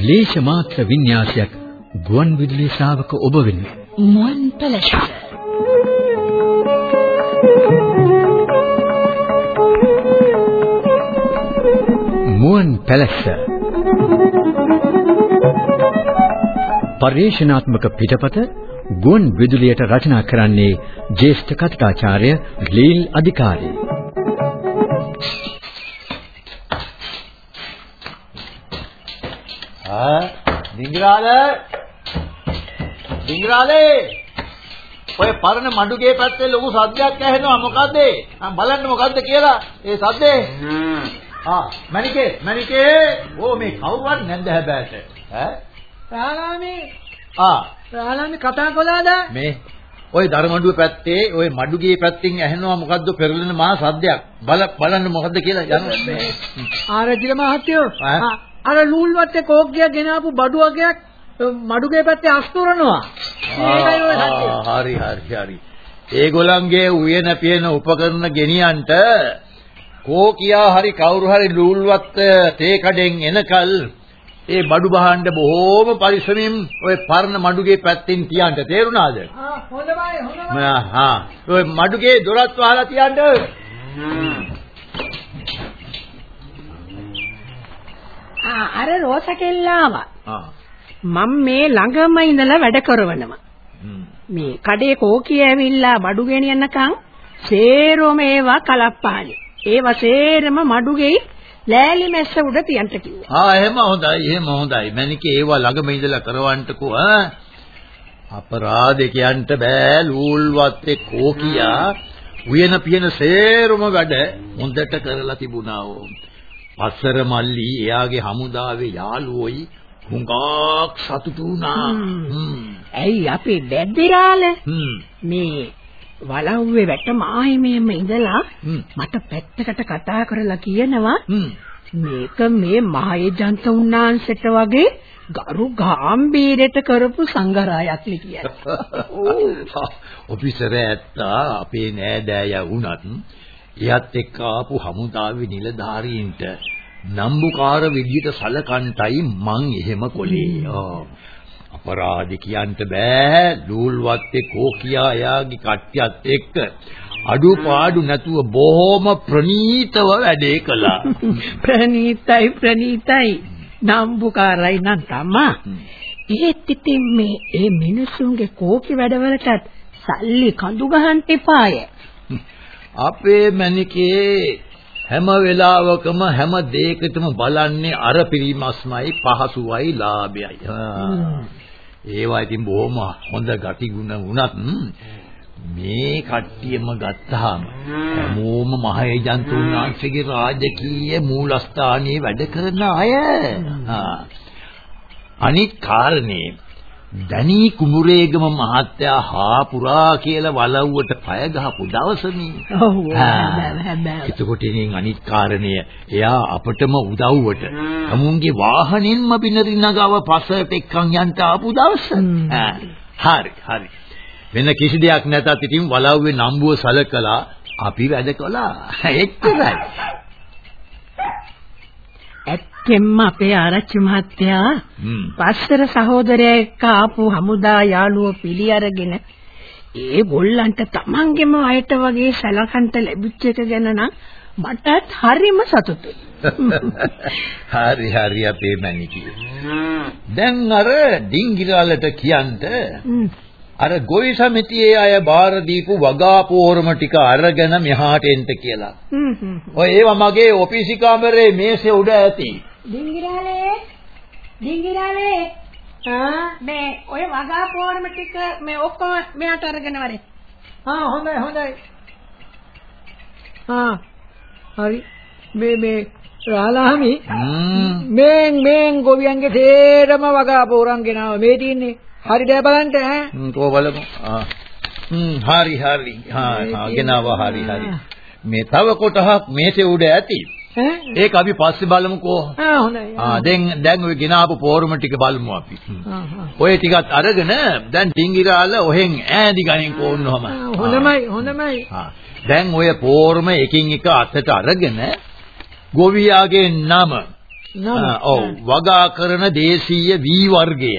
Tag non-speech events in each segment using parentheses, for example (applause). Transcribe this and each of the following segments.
ලේෂ මාත්‍ර වින්‍යාසයක් ගුවන් විදුලි ශ්‍රාවක ඔබ වෙනුවෙන්. මුවන් පැලැස්ස මුවන් පැලැස්ස. පරිශනාත්මක පිටපත ගුවන් විදුලියට රචනා කරන්නේ ජ්‍යෙෂ්ඨ කතිකාචාර්ය ලීල් අධිකාරී ඩිංගරාල ඩිංගරාලේ ඔය පරණ මඩුගේ පැත්තේ ලොකු සද්දයක් ඇහෙනවා මොකද්ද මම බලන්න මොකද්ද කියලා ඒ සද්දේ ආ මණිකේ මණිකේ ඕ මේ කවුරුවත් නැද්ද හැබැයිට ඈ රාලාමේ ආ රාලාමේ කතා කළාද මේ ওই දරමඩුවේ පැත්තේ ওই මඩුගේ පැත්තෙන් ඇහෙනවා මොකද්ද පෙරලෙන මහා සද්දයක් බල බලන්න මොකද්ද කියලා යනවා මේ ආරජිල මහත්තයෝ ඈ? ආ, අර නූල් වත්තේ කෝක්කිය ගෙනාපු බඩු වගේක් මඩුගේ පැත්තේ අස්තුරනවා හරි හරි හරි. ඒගොල්ලන්ගේ උයන පියන උපකරණ ගෙනියන්ට කෝ කියා හරි කවුරු හරි ලූල්වත් තේ කඩෙන් එනකල් ඒ බඩු බහන්න බොහෝම පරිස්සමින් ඔය පරණ මඩුගේ පැත්තෙන් තියන්න තේරුණාද? ආ හොඳයි හොඳයි හා ඔය මඩුගේ දොරත් වහලා තියන්න. අර රෝස කෙල්ලාව. මම මේ ළඟම ඉඳලා වැඩ කරවනවා. මේ කඩේ කෝකිය ඇවිල්ලා බඩු ගෙනියන්නකම් සේරම ඒවා කලප්පාලි ඒවා සේරම මඩුගේ ලෑලි මැස්ස උඩ තියන්න කිව්වා ආ එහෙම හොඳයි එහෙම හොඳයි. මණිකේ ඒවා ළඟම ඉඳලා කරවන්නකෝ ඈ. අපරාධේ කියන්න බෑ ලූල්වත්තේ කෝකියා උයන පියන සේරම වැඩ හොඳට කරලා තිබුණා ඕ. පස්සර මල්ලි එයාගේ හමුදාවේ යාළුවෝයි හුඟක් සතුටු වුණා. ඇයි අපේ බැද්දිරාල. මේ වලව්වේ වැට මාහිමියම ඉඳලා. මට පැත්තකට කතා කරලා කියනවා. මේක මේ මහේජන්ත උන්නාන්සෙට වගේ ගරු ගාම්භීරයට කරපු සංගරායක් කියලා. (laughs) ඔෆිසර් ඇත්තා අපේ නෑදෑයා වුණත් එයත් එක්ක ආපු හමුදාවේ නිලධාරීන්ට නම්බුකාර විදියට සලකන්ටයි මං එහෙම කොලේ. ආ. අපරාධ කියන්න බෑ ලූල්වත්තේ කෝකියා එයාගේ කට්ටියත් එක්ක අඩුපාඩු නැතුව බොහොම ප්‍රණීතව වැඩේ කළා. ප්‍රණීතයි ප්‍රණීතයි නම්බුකාරයි නම් තමා. ඒත් ඉතින් මේ ඒ මිනිසුන්ගේ කෝකි වැඩවලටත් සල්ලි කඳු ගහන්න එපාය. අපේ මණිකේ හැම වෙලාවකම හැම දෙයකටම බලන්නේ අර පිරිමස්මයි පහසුවයි ලාභයයි. ඒවා ඉතින් බොහොම හොඳ ගතිගුණ වුණත් මේ කට්ටියම ගත්තාම හැමෝම මහේජන්ත උන්වහන්සේගේ රාජකීය මූලස්ථානයේ වැඩ කරන අය. අනිත් කාරණේ දනී කුඹුරේගම මහත්තයා හාපුරා කියලා වලව්වට පය ගහපු දවසනේ. ඔව්. හැබැයි එතකොට ඉතින් අනිත් කාරණය එයා අපටම උදව්වට තමුන්ගේ වාහනින්ම බිනරි නගව පස්සට එක්කන් යන්ට ආපු දවස. හරි හරි. වෙන කිසි දෙයක් නැතත් ඉතින් වලව්වේ නම්බුව සලකලා අපි වැඩ කළා. එච්චරයි. ඇත්තෙන්ම අපේ ආරච්චි මහත්තයා හ්ම්. පස්සර සහෝදරයා එක්ක ආපු හමුදා යාළුවෝ පිළි අරගෙන ඒ ගොල්ලන්ට තමන්ගෙම අයට වගේ සලකන්ට ලැබිච්ච එක ගැන නම් මටත් හරිම සතුටුයි. (laughs) හරි හරි අපේ මැනිකී. දැන් අර ඩිංගිරාලට කියන්ට. අර ගොවි සමිතියේ අය බාර දීපු වගා පෝරම ටික අරගෙන මෙහාට එන්න කියලා. ඔය ඒවා මගේ ඔෆිස් කාමරේ මේසේ උඩ ඇති. ඩිංගිරාලේ ඩිංගිරාලේ ආ මේ ඔය වගා පෝරම ටික මේ ඔක්කොම මෙයාට අරගෙන වරේ. ආ හොඳයි හොඳයි ආ හරි මේ මේ රාලාමි හ්ම්. මේන් මේන් ගොවියන්ගේ තේරම වගා පෝරන් ගෙනාව මේ තින්නේ. හරි දැ බලන්න ඈ. හ්ම් කෝ බලමු. ආ. හ්ම් හරි හරි. හා ගෙනාවා හරි හරි. මේ තව කොටහක් මේසේ උඩ ඇති. ඒක අපි පස්සේ බලමුකෝ. ආ හොඳයි. ආ දැන් දැන් ඔය ගෙනාපු පෝරුම ටික බලමු අපි. ඔය ටිකත් අරගෙන දැන් ඩිංගිරාල ඔහෙන් ඈදි ගනින් කොන්නවම. හොඳමයි හොඳමයි. දැන් ඔය පෝරුම එකින් එක අතට අරගෙන ගොවියාගේ නම ඔව් වගා කරන දේශීය වී වර්ගය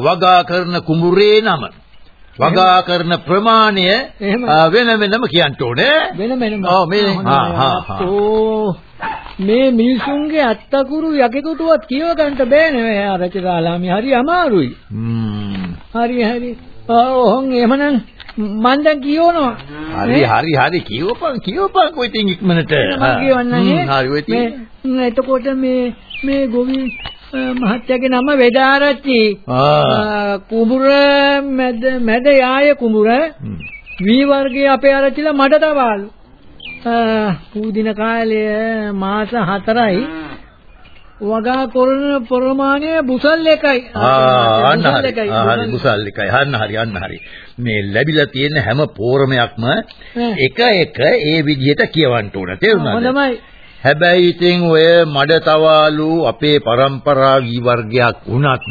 වගා කරන කුඹුරේ නම වගා කරන ප්‍රමාණය වෙන වෙනම කියන්න ඕනේ වෙන වෙනම. ඔව්, මේ-. මේ මිනිසුන්ගේ අත්තකුරු යකෙකුටවත් කියව ගන්න බෑ නේ ආරච්චි රාලාමි. හරි අමාරුයි. හරි හරි. ඔහොන් එහෙමනම් මන් දැන් කියවනවා. හරි හරි හරි කියවපන් කියවපන් කොයි තින් ඉක්මනට මම කියවන්නම්. හරි ඔය මේ ම්, එතකොට මේ මේ ගොවි මහත්තයාගේ නම වෙදාරච්චි. කුඹුර මැද මැද යාය කුඹුර. වී වර්ගයේ අපේ ආරච්චිලා මඩ තවාලු. පූදින කාලය මාස 4යි වගා කරන ප්‍රමාණය බුසල් එකයි. ආ අන්න හරි හරි බුසල්. එකයි අන්න හරි අන්න හරි මේ ලැබිලා තියෙන හැම පෝරමයක්ම. එක එක ඒ විදිහට කියවන්න ඕන තේරුණාද හොඳමයි. හැබැයි ඉතින් ඔය මඩ තවාලු අපේ પરම්පරා වර්ගයක් වුණත්.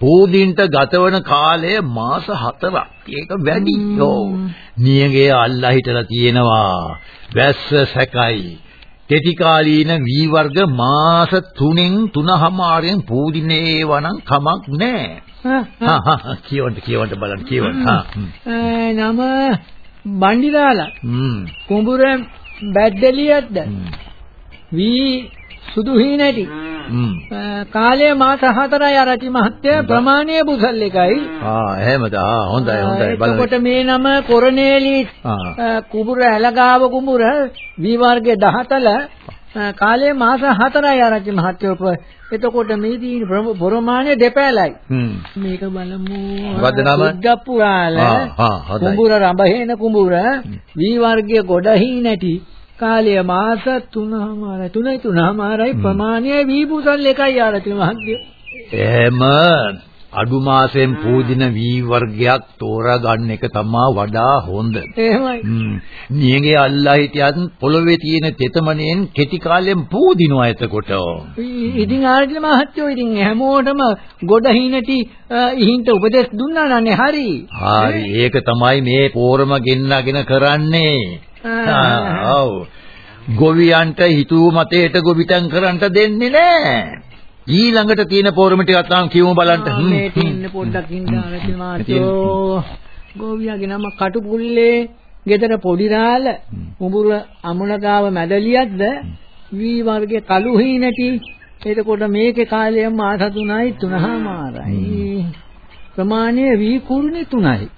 පූදින්ට ගතවන කාලය මාස 4ක්. ඒක වැඩි. ඔව්. නියගේ අල්ලා හිටලා තියෙනවා. වැස්ස සැකයි. තෙති කාලීන වී වර්ග මාස 3න් 3හමාරෙන් පූදින්නේ වනම් කමක් නැහැ. හා හා කියවන්න කියවන්න බලන්න කියවන්න. හා. නම බණ්ඩිලාලා හ්ම්. කුඹුර බැද්දලියක්ද හ්ම්. වී සුදු හීනටි හ්ම්. අ, කාලය මාස 4යි ආරච්චි මහත්තයා ප්‍රමාණය බුසල් එකයි ආ එහෙමද? ආ හොඳයි හොඳයි බලන්න. එතකොට මේ නම කොරනේලි කුඹුර ඇලගාව කුඹුර වී වර්ගයේ 17 අ, කාලය මාස 4යි ආරච්චි මහත්තයෝ එතකොට මේ ප්‍රම- ප්‍රමාණය දෙපැලයි. මේක බලමු මොකද්ද නම? හොඳයි. කුඹුර රඹහේන කුඹුර වී වර්ගයේ ගොඩහි නැටි කාලය මාස 3මාරයි 3යි 3මාරයි ප්‍රමාණය වී පුසල් එකයි ආරති මහත්මිය එහෙම අඩු මාසෙන් පූජින වී වර්ගයක් තෝරා ගන්න එක තමයි වඩා හොඳ. එහෙමයි හ්ම්. නියගේ අල්ලා හිටියත් පොළවේ තියෙන තෙතමනෙන් කෙටි කාලෙන් පූදිනවා එතකොට. ඉතින් ආරති මහත්මියෝ ඉතින් හැමෝටම ගොඩහි නැටි අ, ඉහින්ට උපදෙස් දුන්නා නනේ හරි හරි ඒක තමයි මේ පෝරම ගෙන්නගෙන කරන්නේ. ඔව්. ගොවියන්ට හිතුව මතයට ගොවිතැන් කරන්න දෙන්නේ නැහැ. ඊළඟට තියෙන පෝරම ටිකක් තාම කියමු බලන්න. මේ. තින්න පොඩ්ඩක් ඉන්න මහත්මියෝ ගෝවියාගේ නම කටුපුල්ලේ ගෙදර පොඩිරාල උඹුර අමුණගාව මැදලියක්ද වී වර්ගයේ කළු හීනටි එතකොට මේකේ කාලය මාස 3යි 3මාරයි ප්‍රමාණය වී කුරුණි 3යි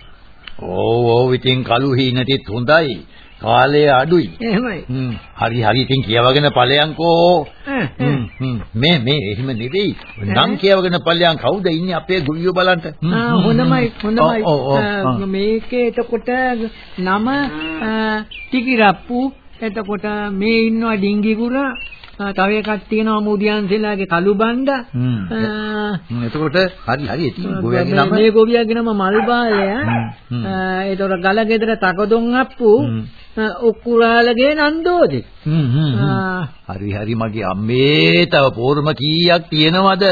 ඔව් ඔව් ඉතින් කළු හීනටිත් හොඳයි. කාලය අඩුයි. එහෙමයි. හ්ම්. හරි හරි. ඉතින් කියවගෙන ඵලයන්කෝ. මේ මේ එහෙම නෙවෙයි. නම් කියවගෙන ඵලයන් කවුද ඉන්නේ අපේ ගොවියෝ බලන්න. හොඳමයි. හොඳමයි. මේකේ එතකොට නම ටිකිරප්පු. එතකොට මේ ඉන්නවා ඩිංගිගුරා. තව එකක් තියෙනවා මුදියන්සලාගේ කළු බණ්ඩ එතකොට හරි හරි. ඉතින් ගොවියන්ගේ නම මේ ගොවියාගේ නම මල්බාලය. එතකොට ගලගෙදර තකදොන් අප්පු උක්කුරාලගේ නන්දෝදි හරි හරි මගේ අම්මේ තව පෝරම කීයක් තියෙනවද?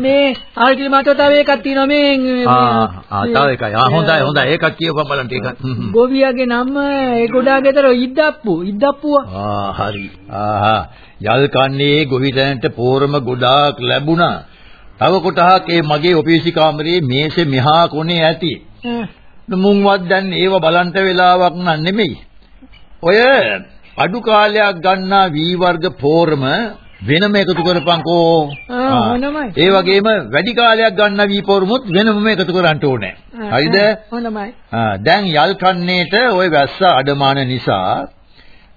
මේ ආල්ටි මතෝ තව එකක් තියෙනවා මේ ආ ආ තව එකයි. ආ හොඳයි හොඳයි ඒකක් කියවපන් බලන්න හ්ම්. ගොවියාගේ නම ඒ ගොඩා ගෙදර ඉද්දප්පු ඉද්දප්පුව ආ හරි. ආහා යල් කන්නේ ගොවිතැනට පෝරම ගොඩාක් ලැබුණා. තව කොටහක් ඒ මගේ ඔපීසි කාමරේ මේසේ මෙහා කොනේ ඇති. මුන්වත් දැන් ඒව බලන්ට වෙලාවක් නන් නෙමෙයි. ඔය අඩු කාලයක් ගන්නා වී වර්ග පෝරම වෙනම එකතු කරපන්කෝ. හොඳමයි. ඒ වගේම වැඩි කාලයක් ගන්නා වී පෝරමුත් වෙනම එකතු කරන්න ඕනේ. හරිද? හොඳමයි දැන් යල් කන්නේට ওই වැස්ස අඩමාන නිසා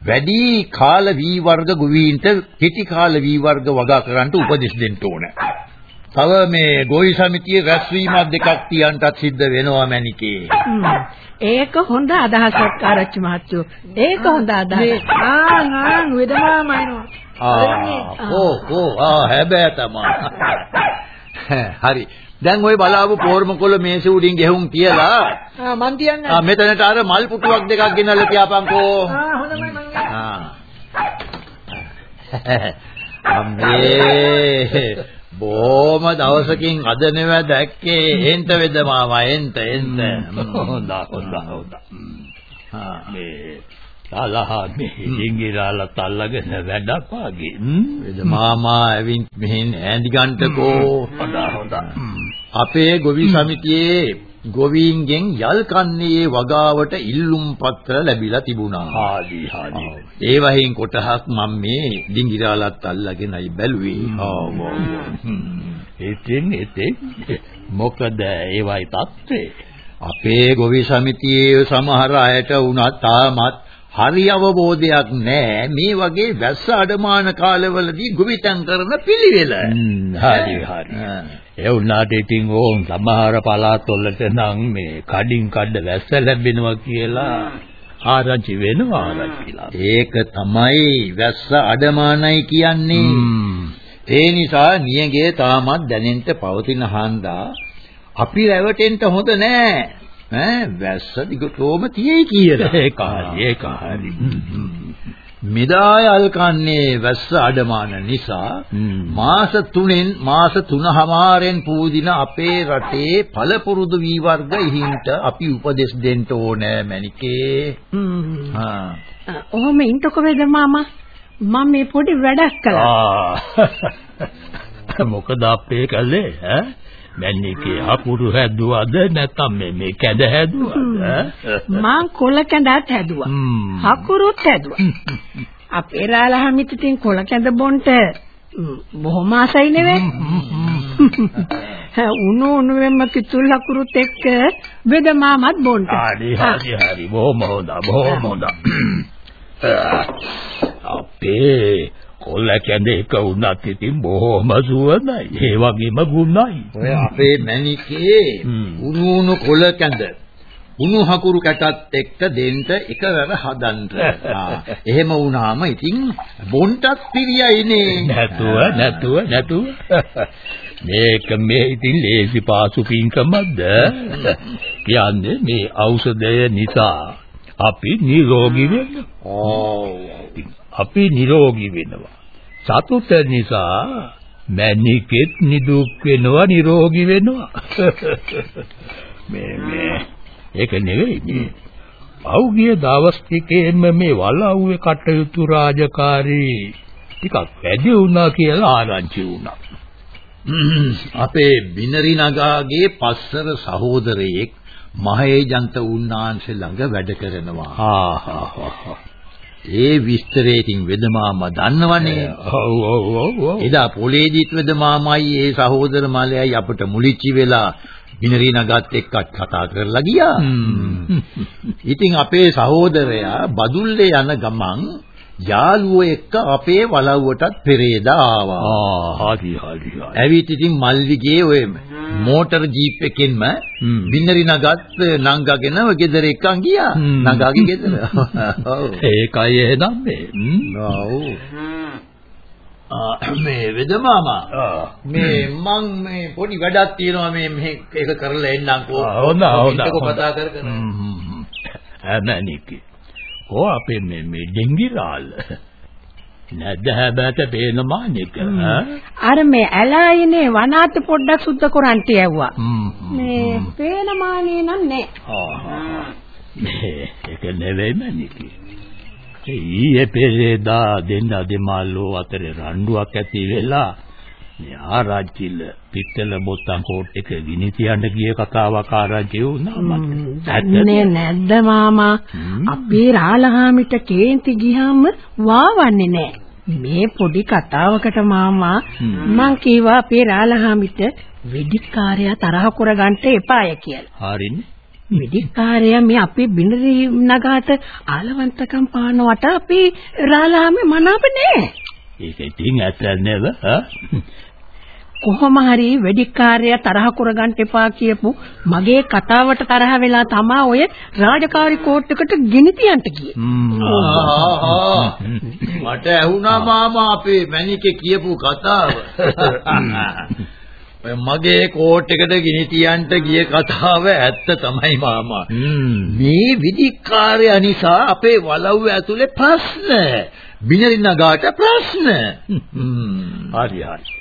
වැඩි කාල වී වර්ග ගොවීන්ට කෙටි කාල වී වර්ග වගා කරන්න උපදෙස් දෙන්න ඕන. තව මේ ගොවි සමිතියේ රැස්වීමක් දෙකක් තියන්නත් සිද්ධ වෙනවා මැනිකේ. ඒක හොඳ අදහසක් ආරච්චි මහත්තයෝ. ඒක හොඳ අදහසක්. ආ ආ වෙදමාමයිනෝ. ආ ඕ ඕ ආ හැබෑ තමා. හරි. දැන් ওই බලාපු පෝර්මකොළ මේසෙ උඩින් ගෙහුම් තියලා ආ මන් තියන්නේ. ආ මෙතනට අර මල් පුටුවක් දෙකක් ගෙනල්ලා තියාපන්කෝ. ආ හොඳයි මං ආ. අම්මේ බොහොම දවසකින් අද නෙව දැක්කේ. එන්ට වෙද මාමා එන්ට එන්ට. හොඳ හොඳ හොඳ. මේ තාලහා මේ ඉංගිරාලත් අල්ලගෙන වැඩක් වාගේ වෙද මාමා ඇවිත් මෙහෙන් ඈඳි ගන්නකෝ. හොඳ හොඳ. අපේ ගොවි සමිතියේ ගොවීන්ගෙන් යල් කන්නේ වගාවට ඉල්ලුම් පත්‍ර ලැබිලා තිබුණා. හාදි හාදි. ඒ වහින් කොටහක් මම මේ ඩිංගිරාලත් අල්ලගෙනයි බැලුවේ. ආව. ඉතින් ඉතින් මොකද ඒවයි තත්ත්වේ? අපේ ගොවි සමිතියේ සමහර අයට වුණත් තාමත් හරි අවබෝධයක් නැහැ මේ වගේ වැස්ස අඩමාන කාලවලදී ගොවිතැන් කරන පිළිවෙල. හරි හරි. ඒ වුණාට ඉතින් ඕන් සමහර පළාත්වලට නම් මේ කඩින් කඩ වැස්ස ලැබෙනවා කියලා ආරංචි වෙනවා ආරංචිලා. ඒක තමයි වැස්ස අඩමානයි කියන්නේ. ඒ නිසා නියගේ තාමත් දැනෙන්න පවතින හන්දා අපි රැවටෙන්න හොඳ නෑ. ඈ වැස්ස දිගටම තියෙයි කියලා. ඒක හරි ඒක හරි. මෙදායල් කන්නේ වැස්ස අඩමාන නිසා මාස 3න් මාස 3හමාරෙන් පූදින අපේ රටේ පළපුරුදු වී වර්ග ඉහින්ට අපි උපදෙස් දෙන්න ඕනේ මණිකේ. හා. ඔහොම ඉන්නකො වේද මාමා? මම මේ පොඩි වැඩක් කළා. (laughs) මොකද අපේ කළේ ඈ? මැන්නිකේ අකුරු හැදුවද නැත්නම් මේ මේ කැඳ හැදුවද? මං කොල කැඳත් හැදුවා. අකුරුත් හැදුවා. අපේ රාලහමිට තින් කොල කැඳ බොන්ට බොහොම ආසයි නෙවෙයි උණු උණුවෙන්ම කිතුල් අකුරුත් එක්ක වෙද මාමත් බොන්ට. හරි හරි හරි. බොහොම හොඳ බොහොම හොඳ. අපේ කොල්ල කැඳේ එක වුණත් ඉතින් බොහොම සුවඳයි. ඒ වගේම ගුණයි. ඔය අපේ මැණිකේ උණු උණු කොළ කැඳ උණු හකුරු කැටත් එක්ක දෙන්න එකවර හදන්න. (laughs) එහෙම වුණාම ඉතින් බොන්ටත් පිරියයිනේ. නැතුව නැතුව නැතුව. මේක මේ ඉතින් ලේසි පාසු පින්කමක්ද? කියන්නේ මේ ඖෂධය නිසා අපි නිරෝගී වෙනවා. අපි නිරෝගී වෙනවා. සතුට නිසා මැනිකෙත් නිදුක් වෙනවා නිරෝගී වෙනවා. (laughs) මේ මේ ඒක නෙවෙයි මේ. පෞගිය දවස් ටිකේම මේ වලව්වේ කටයුතු රාජකාරී ටිකක් වැඩි වුණා කියලා ආරංචි වුණා. (clears throat) අපේ බිනරි නගාගේ පස්සර සහෝදරයෙක් මහේජන්ත උන්නාන්සේ ළඟ වැඩ කරනවා. හා හා හා ඒ විස්තරයෙන් වෙදමාමා දන්නවනේ. ඔව් ඔව් ඔව්. එදා පොලේදීත් වෙදමාමයි ඒ සහෝදර මලයයි අපිට මුලිච්චි වෙලා බිනරි නගත් එක්කත් කතා කරලා ගියා. ඉතින් අපේ සහෝදරයා බදුල්ලේ යන ගමන් යාළුවෝ එක්ක අපේ වලව්වටත් පෙරේද ආවා. ආ හරි හරි හරි. ඇවිත් ඉතින් මල්ලිගේ ඔය මෝටර් ජීප් එකෙන්ම බින්නරි නගත් නංගගෙන ඔය ගෙදර එක්කන් ගියා. නංගාගේ ගෙදර. ඔව්. (laughs) ඒකයි එහෙනම් මේ. ඔව්. මේ වෙදමාමා මේ මං මේ පොඩි වැඩක් තියෙනවා මේ මේ ඒක කරලා එන්නම්කෝ. හොඳ හොඳ. ඒක කතා කර කර. හැමනිකේ. කො අපේ මේ මේ ඩෙංගිරාල්. නැද හැබැට පේන මානෙක අර මේ ඇලයිනේ වනාත පොඩ්ඩක් සුද්ධ කරන්ට යවුවා මේ පේන මානේ නම් නෑ. මේ ඒක නෙවෙයි මනිකේ ඊයේ පෙරේදා දෙන්න දෙමල්ලෝ අතරේ රණ්ඩුවක් ඇති වෙලා මේ ආරාජ්‍යල පිටතල බොත්තම් කෝට් එක ගිනි තියන්න ගිය කතාවක් ආරාජ්‍ය වුණා මට. නැද්ද මාමා? අපේ රාලහාමිට කේන්ති ගියාම වාවන්නේ නැහැ. මේ පොඩි කතාවකට මාමා මං කීවා අපේ රාලහාමිට වෙදිකාරයා තරහ කරගන්න එපාය කියලා. හරිනේ. වෙදිකාරයා මේ අපේ බිනරි නගාට ආලවන්තකම් පානවට අපි රාලහාමි මනාප නෑ. ඒක ඉතින් ඇත්ත නේද? කොහොම හරි වෙදිකාර්යය තරහ කරගන්න එපා කියපු මගේ කතාවට තරහ වෙලා තමා ඔය රාජකාරී කෝට්ටකට ගෙනි තියන්න ගියේ. මට ඇහුණා මාමා අපේ මැනිකේ කියපු කතාව. ඔය මගේ කෝට් එකට ගිනි තියන්න ගිය කතාව ඇත්ත තමයි මාමා. මේ විදිකාරය නිසා අපේ වලව්ව ඇතුලේ ප්‍රශ්න. බිනරි නගාට ප්‍රශ්න. හරි හරි.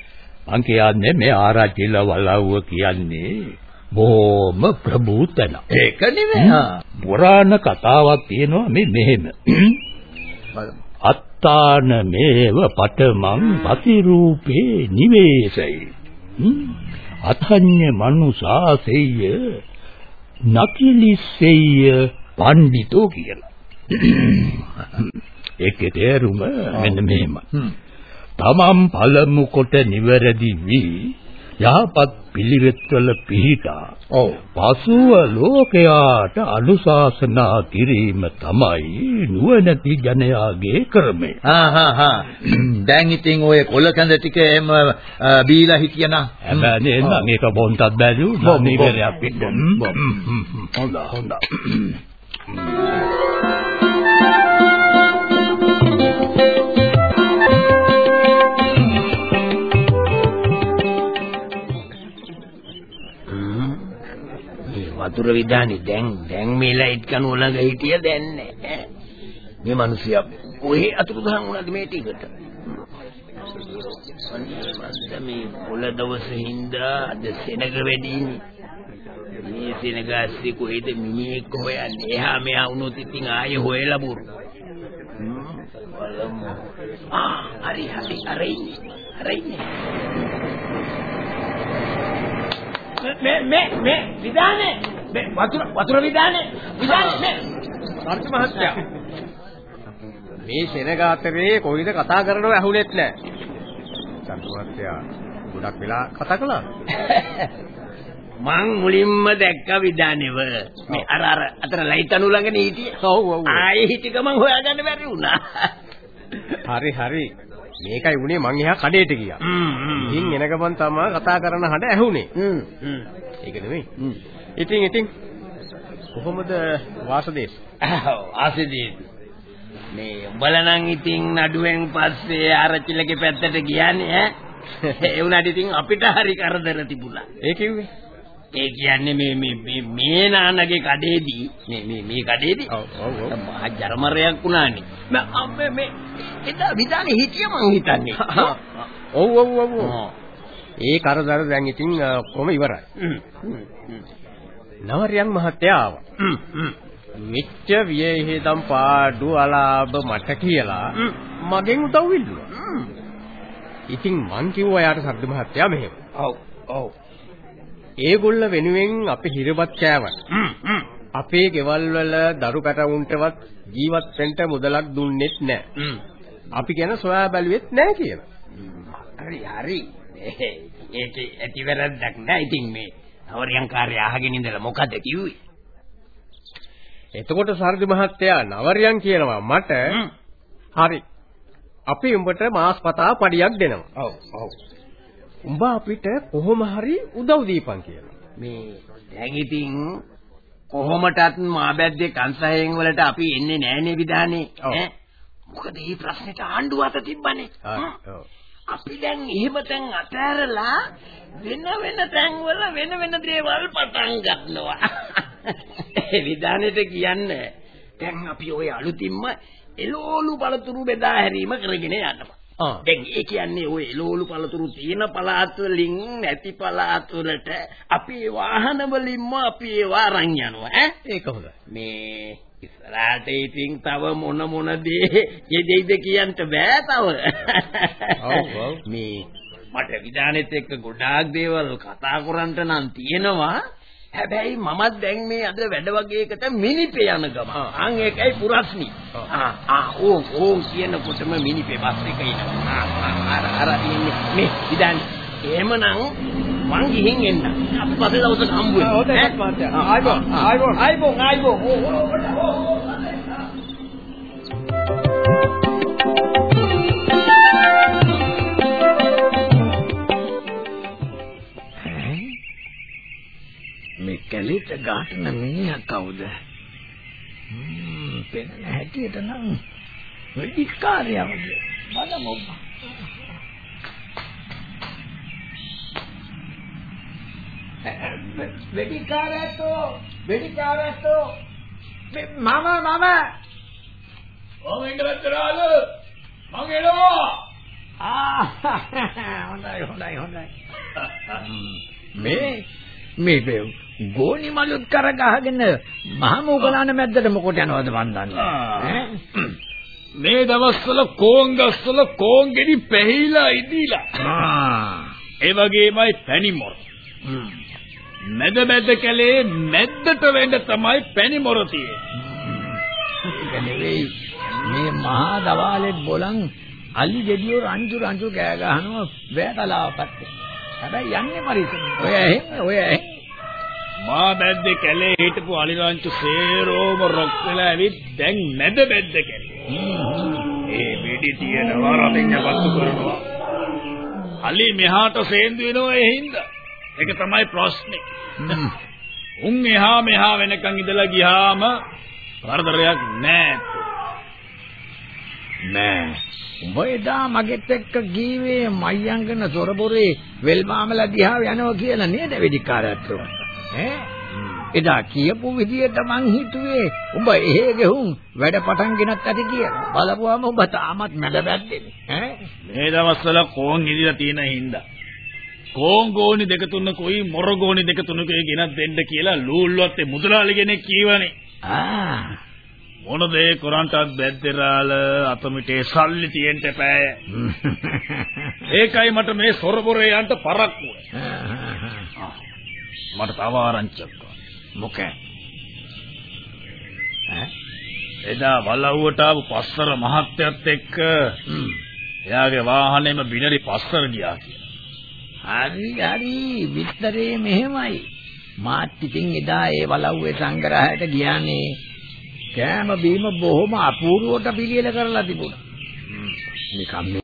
මං කියන්නේ මේ ආරච්චිල වලව්ව කියන්නේ බොහොම ප්‍රබුතන. ඒක නෙමෙයි. පුරාණ කතාවක් තියෙනවා මේ මෙහෙම. අත්තාන මේව පඨමං පතිරූපේ නිවේසයි. අතඤ්ඤ මනුසාසෙය්‍ය නකිලිසෙය්‍ය පණ්ඩිතෝ කියලා. ඒකේ තේරුම මෙන්න මෙහෙම. තමම් පළමු කොට නිවැරදි වී යහපත් පිළිවෙත්වල පිහිටා ඔව් පසුව ලෝකයාට අනුශාසනා කිරීම තමයි නුවණැති ජනයාගේ ක්‍රමය. හා හා හා දැන් ඉතින් ඔය කොල කඳ ටික එම බීලා හිටියනම් හැබැයි නේද මේක බොන්ටත් බැලු බොම්, නීවරයක් පිට. බොම්. හොඳ හොඳ. වතුර විදානේ දැන් දැන් මේ ලයිට් කණුව ළඟ හිටිය දැන් නෑ. මේ මිනිස්සයා කොහේ අතුරුදහන් වුණාද මේ ටිකට? මන්ද මේ පොළ දවසේ හින්දා අද සෙනග වැඩිනේ. මේ සෙනග ඇස්සේ කොහෙද මිනිහෙක් හොයන්නේ? එහා මෙහා වුණොත් ඉතින් ආයෙ හොයලා බොරු. හ්ම්, බලමු. ආ හරි හරි හරි හරි මේ මේ මේ විදානේ මේ වතුර වතුර විදානේ විදානේ මේ සර්ජ මහත්තයා මේ සෙනග අතරේ කොයිද කතා කරනව ඇහුනෙත් නෑ. සර්ජ මහත්තයා ගොඩක් වෙලා කතා කළා. මං මුලින්ම දැක්ක විදානේව මේ අර අර අතර ලයිට් අනු ළඟනේ හිටියේ ඔව් ඔව්. ආයේ හිටි ගමන් හොයාගන්න බැරි වුණා හරි හරි. මේකයි උනේ මං එහා කඩේට ගියා. ඉතින් එන ගමන් තමයි කතා කරන හඬ ඇහුනේ. ඒක නෙමෙයි. ඉතින් ඉතින් කොහොමද වාසදේශ? ආසෙදී මේ උඹලා නම් ඉතින් නඩුවෙන් පස්සේ ආරච්චිලගේ පැත්තට ගියානේ ඈ (laughs) ඒ වුණාට ඉතින් අපිට හරි කරදර තිබුණා ඒ කිව්වේ? ඒ කියන්නේ මේ මේ මේ මේ නානගේ කඩේදී මේ මේ මේ කඩේදී ඔව් ඔව් ඔව්. මහා ජරමරයක් වුණානේ මම මේ එදා විදානේ හිටිය මං හිතන්නේ (laughs) ඔව් ඔව් ඔව්. ඒ කරදර දැන් ඉතින් කොහොම ඉවරයි. නවරියන් මහත්තයා ආවා. මෙච්ච වියහිදම් පාඩු අලාභ මට කියලා. මගෙන් උදව් ඉල්ලුවා. ඉතින් මං කිව්වා යාට සද්ද මහත්තයා මෙහෙම. ඔව් ඔව් ඒගොල්ල වෙනුවෙන් අපි හිරවත් හ්ම්, අපේ ගෙවල් වල දරු පැටවුන්ටවත් ජීවත් වෙන්න මුදලක් දුන්නෙත් නැහැ. අපි ගැන සොයා බැලුවෙත් නැහැ කියලා. හරි හරි ඒක ඇති වැරද්දක් නෑ ඉතින් මේ නවරියන් කාර්ය අහගෙන ඉඳලා මොකද කිව්වේ එතකොට සර්දි මහත්තයා නවරියන් කියනවා මට. හරි. අපි උඹට මාස් පතා පඩියක් දෙනවා. ඔව් ඔව් උඹ අපිට කොහොම හරි උදව් දීපන් කියලා. මේ දැන් ඉතින් කොහොමටත් මාබැද්දේ කංශයෙන් වලට අපි එන්නේ නෑනේ විදානේ. ඈ මොකද මේ ප්‍රශ්නෙට ආණ්ඩුව අත තිබ්බනේ. අපි දැන් එහෙම තැන් අතහැරලා වෙන වෙන තැන් වල වෙන වෙන දේවල් පටන් ගන්නවා (laughs) ඒ විදානෙට කියන්නේ දැන් අපි ওই අලුතින්ම එළෝලු පළතුරු බෙදා හැරීම කරගෙන යනවා. දැන් ඒ කියන්නේ ওই එළෝලු පළතුරු තියෙන පළාත් වලින් නැති පළාත් වලට අපි වාහන වලින්ම අපි ඒවා අරන් යනවා ඈ ඒක හොඳයි. මේ ඉස්සරහට ඉතින් තව මොන මොන දේ යෙදෙයිද කියන්න බෑ තව. මේ මට විධානෙත් එක්ක ගොඩාක් දේවල් කතා කරන්න නම් තියෙනවා. හැබැයි මමත් දැන් මේ අද වැඩ වගේකට මිනිපේ යන ගම. අන් ඒකයි පුරස්නි. ආ ආ ඕ ඕ කියනකොටම මිනිපේ බස් එක එනවා. අර අර ඉන්නේ මේ විධාන. එහෙමනම් මං ගිහින් එන්න. අපි පස්සේ දවසක හම්බ වෙමු. හොඳයි, ඈ? මහත්තයා. ආ, ආයිබෝන්, ආ, ආයිබෝන්. ආයිබෝන් ආයිබෝන්. ඕ, ඕ, ඕ, ඕ. ගහන මිනිහා කවුද? හ්ම් පෙනෙන හැටියට නම් වෙඩික්කාරයා වගේ. බලමු. වෙඩික්කාරයෝ වෙඩික්කාරයෝ මම මම ඔව් ඉංගලන්තරාල මං එනවා ආ හොඳයි හොඳයි හොඳයි මේ මේ ගෝනි මලුත් කර ගහගෙන මහම උගලන මැද්දට මොකට යනවද මන් දන්නේ? මේ දවස්වල කෝංගස්වල කෝංගෙඩි පැහිලා ඉදීලා. ඒ වගේමයි පැණිමොර. මැද මැද කැලේ මැද්දට වෙන්න තමයි පැණිමොර තියෙන්නේ. මේ මහා දවාලෙත් බොලන් අලි ගෙඩියෝ රංජු රංජු කෑ ගහනවා වැටලාපත්. හැබැයි යන්නේ මරිසෙන් ඔය එහෙම ඔය මා බැද්දේ කැලේ හිටපු අලි රංචු සේරෝම රොක් වෙලා ඇවිත් දැන් මැද බැද්ද කැලේ. ඒ වෙඩි තියනවා රලින් යවත්තු කරනවා. අලි මෙහාට සේන්දු වෙනවා ඒ හින්දා. ඒක තමයි ප්‍රශ්නේ. උන් එහා මෙහා වෙනකන් ඉඳලා ගියාම කරදරයක් නෑ. නෑ. උඹ එදා මගෙත් එක්ක ගීවේ මයංගන සොරබොරේ වෙල්මාමලා දිහා යනවා කියලා නේද වෙදිකාරයත්තු ඈ? එදා කියපු විදියට මං හිතුවේ උඹ එහෙ ගෙහුම් වැඩ පටන් ගෙනත් ඇති කියලා. බලපුවාම උඹ තාමත් මැද බැද්දෙන්නේ ඈ? මේ දවස්වල කෝන් ඉදිලා තියෙන හින්දා. කෝන් ගෝනි දෙක තුන කොයි මොර ගෝනි දෙක තුනකේ ගෙනත් දෙන්න කියලා ලූල්වත් මුදලාලි කෙනෙක් කීවනේ ආ. මොන දේ කරන්ටත් බැද්දරාල අතමිටේ සල්ලි තියෙන්න එපාය. (laughs) ඒකයි මට මේ සොරබොරේ යන්න පරක්කුව. මට තව ආරංචියක් මොකෑ? එදා වලව්වට ආපු පස්සර මහත්තයත් එක්ක එයාගේ වාහනේම බිනරි පස්සර ගියා කියලා. හරි හරි විස්තරේ මෙහෙමයි. මාත් ඉතින් එදා ඒ වලව්වේ සංග්‍රහයට ගියානේ. කෑම බීම බොහොම අපූර්වවට පිළියෙල කරලා තිබුණා. නිකම්